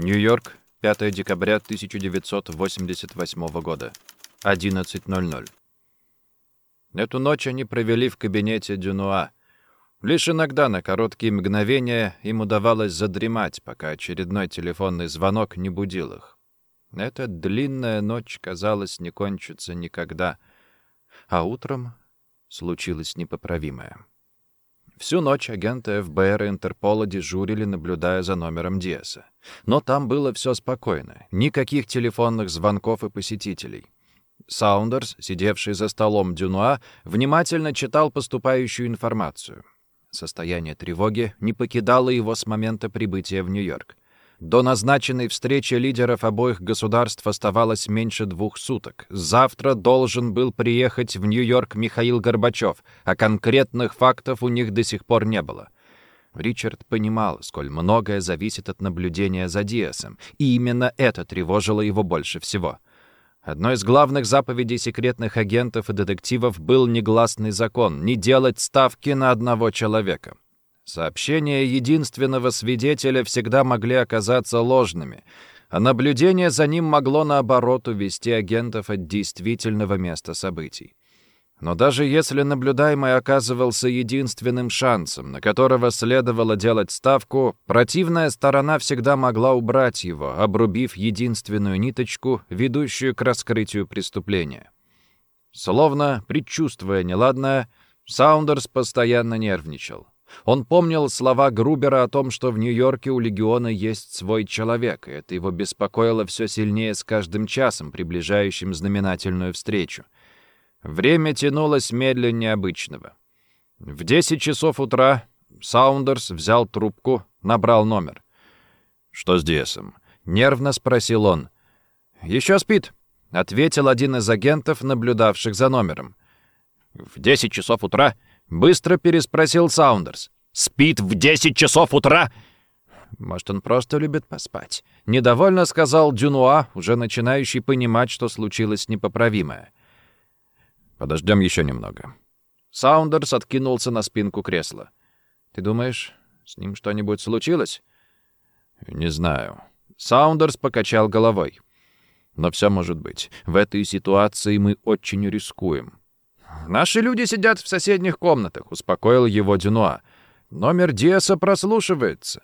Нью-Йорк, 5 декабря 1988 года, 11.00. Эту ночь они провели в кабинете Дюнуа. Лишь иногда на короткие мгновения им удавалось задремать, пока очередной телефонный звонок не будил их. Эта длинная ночь, казалось, не кончится никогда. А утром случилось непоправимое. Всю ночь агенты ФБР и Интерпола дежурили, наблюдая за номером Диаса. Но там было все спокойно. Никаких телефонных звонков и посетителей. Саундерс, сидевший за столом Дюнуа, внимательно читал поступающую информацию. Состояние тревоги не покидало его с момента прибытия в Нью-Йорк. До назначенной встречи лидеров обоих государств оставалось меньше двух суток. Завтра должен был приехать в Нью-Йорк Михаил Горбачев, а конкретных фактов у них до сих пор не было. Ричард понимал, сколь многое зависит от наблюдения за Диасом, и именно это тревожило его больше всего. Одной из главных заповедей секретных агентов и детективов был негласный закон — не делать ставки на одного человека. Сообщения единственного свидетеля всегда могли оказаться ложными, а наблюдение за ним могло, наоборот, увести агентов от действительного места событий. Но даже если наблюдаемый оказывался единственным шансом, на которого следовало делать ставку, противная сторона всегда могла убрать его, обрубив единственную ниточку, ведущую к раскрытию преступления. Словно предчувствуя неладное, Саундерс постоянно нервничал. Он помнил слова Грубера о том, что в Нью-Йорке у Легиона есть свой человек, и это его беспокоило все сильнее с каждым часом, приближающим знаменательную встречу. Время тянулось медленнее обычного. В 10 часов утра Саундерс взял трубку, набрал номер. «Что с Диэсом?» — нервно спросил он. «Еще спит», — ответил один из агентов, наблюдавших за номером. «В 10 часов утра?» Быстро переспросил Саундерс. «Спит в десять часов утра?» «Может, он просто любит поспать?» Недовольно сказал Дюнуа, уже начинающий понимать, что случилось непоправимое. «Подождем еще немного». Саундерс откинулся на спинку кресла. «Ты думаешь, с ним что-нибудь случилось?» «Не знаю». Саундерс покачал головой. «Но все может быть. В этой ситуации мы очень рискуем. «Наши люди сидят в соседних комнатах», — успокоил его Дюнуа. «Номер Диаса прослушивается.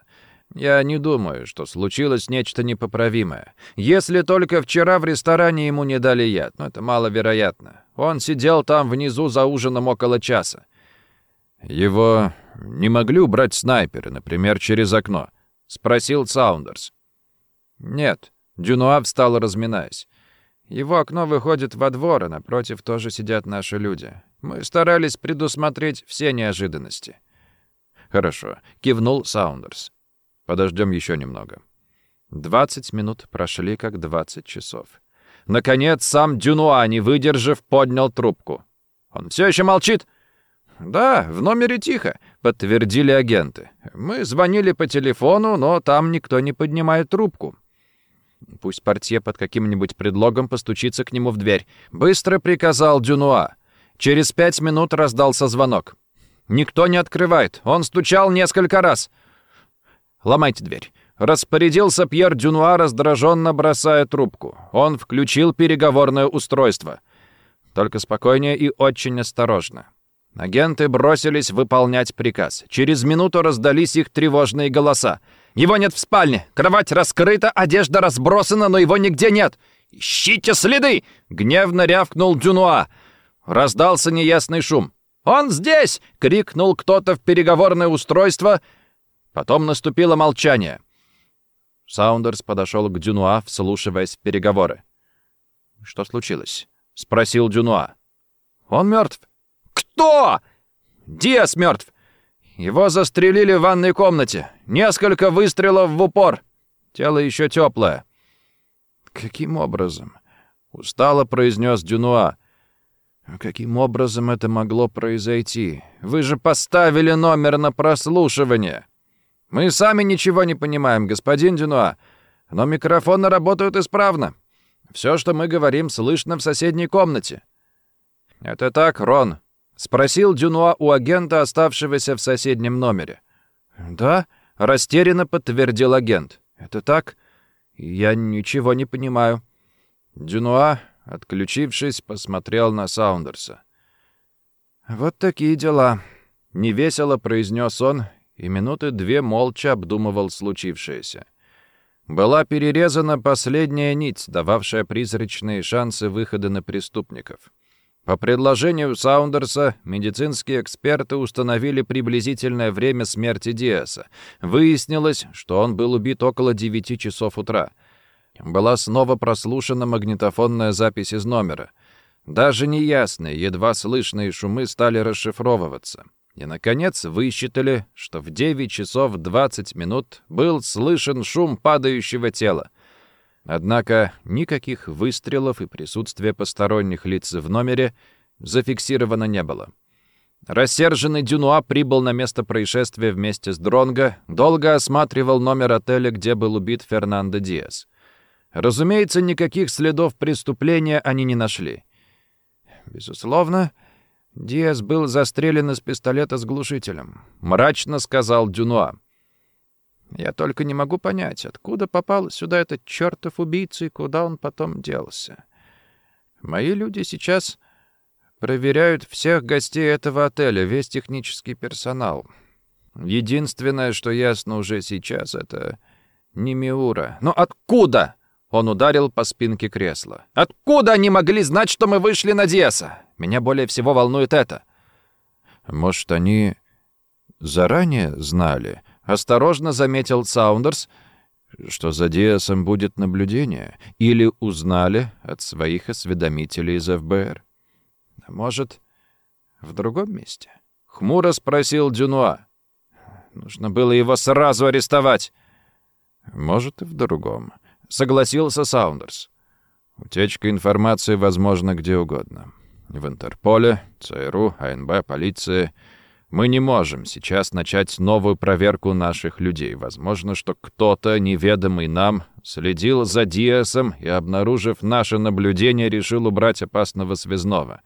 Я не думаю, что случилось нечто непоправимое. Если только вчера в ресторане ему не дали яд, но это маловероятно. Он сидел там внизу за ужином около часа. Его не могли убрать снайперы, например, через окно?» — спросил Саундерс. «Нет». Дюнуа встал, разминаясь. Его окно выходит во двор, а напротив тоже сидят наши люди. Мы старались предусмотреть все неожиданности». «Хорошо», — кивнул Саундерс. «Подождем еще немного». Двадцать минут прошли, как двадцать часов. Наконец, сам Дюнуа, не выдержав, поднял трубку. «Он все еще молчит?» «Да, в номере тихо», — подтвердили агенты. «Мы звонили по телефону, но там никто не поднимает трубку. Пусть портье под каким-нибудь предлогом постучится к нему в дверь. Быстро приказал Дюнуа. Через пять минут раздался звонок. Никто не открывает. Он стучал несколько раз. «Ломайте дверь». Распорядился Пьер Дюнуа, раздраженно бросая трубку. Он включил переговорное устройство. Только спокойнее и очень осторожно. Агенты бросились выполнять приказ. Через минуту раздались их тревожные голоса. Его нет в спальне. Кровать раскрыта, одежда разбросана, но его нигде нет. Ищите следы!» — гневно рявкнул Дюнуа. Раздался неясный шум. «Он здесь!» — крикнул кто-то в переговорное устройство. Потом наступило молчание. Саундерс подошел к Дюнуа, вслушиваясь в переговоры. «Что случилось?» — спросил Дюнуа. «Он мертв». «Кто?» «Диас мертв. Его застрелили в ванной комнате. Несколько выстрелов в упор. Тело еще теплое. «Каким образом?» — устало произнес Дюнуа. «Каким образом это могло произойти? Вы же поставили номер на прослушивание!» «Мы сами ничего не понимаем, господин Дюнуа, но микрофоны работают исправно. Все, что мы говорим, слышно в соседней комнате». «Это так, Рон», — спросил Дюнуа у агента, оставшегося в соседнем номере. «Да?» — растерянно подтвердил агент. «Это так? Я ничего не понимаю». Дюнуа, отключившись, посмотрел на Саундерса. «Вот такие дела», — невесело произнес он, и минуты две молча обдумывал случившееся. Была перерезана последняя нить, дававшая призрачные шансы выхода на преступников. По предложению Саундерса, медицинские эксперты установили приблизительное время смерти Диаса. Выяснилось, что он был убит около 9 часов утра. Была снова прослушана магнитофонная запись из номера. Даже неясные, едва слышные шумы стали расшифровываться. И, наконец, высчитали, что в 9 часов 20 минут был слышен шум падающего тела. Однако никаких выстрелов и присутствия посторонних лиц в номере зафиксировано не было. Рассерженный Дюнуа прибыл на место происшествия вместе с Дронго, долго осматривал номер отеля, где был убит Фернандо Диас. Разумеется, никаких следов преступления они не нашли. «Безусловно, Диас был застрелен из пистолета с глушителем», — мрачно сказал Дюнуа. Я только не могу понять, откуда попал сюда этот чертов убийца и куда он потом делся. Мои люди сейчас проверяют всех гостей этого отеля, весь технический персонал. Единственное, что ясно уже сейчас, это не Миура. Но откуда? Он ударил по спинке кресла. Откуда они могли знать, что мы вышли на Диаса? Меня более всего волнует это. Может, они заранее знали, Осторожно заметил Саундерс, что за Диасом будет наблюдение, или узнали от своих осведомителей из ФБР. Может, в другом месте? Хмуро спросил Дюнуа. Нужно было его сразу арестовать. Может, и в другом. Согласился Саундерс. Утечка информации возможна где угодно. В Интерполе, ЦРУ, АНБ, полиции — мы не можем сейчас начать новую проверку наших людей. Возможно, что кто-то, неведомый нам, следил за Диасом и, обнаружив наше наблюдение, решил убрать опасного связного.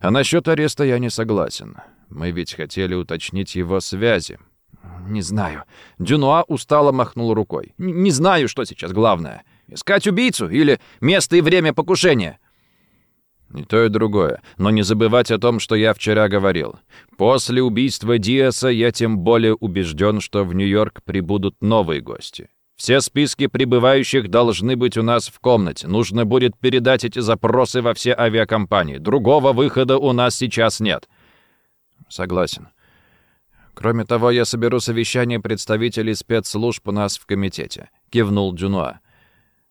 А насчет ареста я не согласен. Мы ведь хотели уточнить его связи. Не знаю. Дюнуа устало махнул рукой. Не знаю, что сейчас главное. Искать убийцу или место и время покушения? И то, и другое. Но не забывать о том, что я вчера говорил. После убийства Диаса я тем более убежден, что в Нью-Йорк прибудут новые гости. Все списки прибывающих должны быть у нас в комнате. Нужно будет передать эти запросы во все авиакомпании. Другого выхода у нас сейчас нет. Согласен. Кроме того, я соберу совещание представителей спецслужб у нас в комитете. Кивнул Джунуа.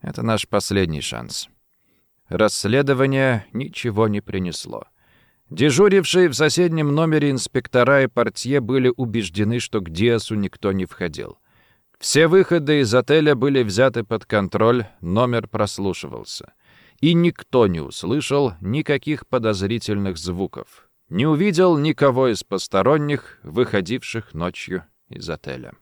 Это наш последний шанс. Расследование ничего не принесло. Дежурившие в соседнем номере инспектора и портье были убеждены, что к Диасу никто не входил. Все выходы из отеля были взяты под контроль, номер прослушивался. И никто не услышал никаких подозрительных звуков. Не увидел никого из посторонних, выходивших ночью из отеля.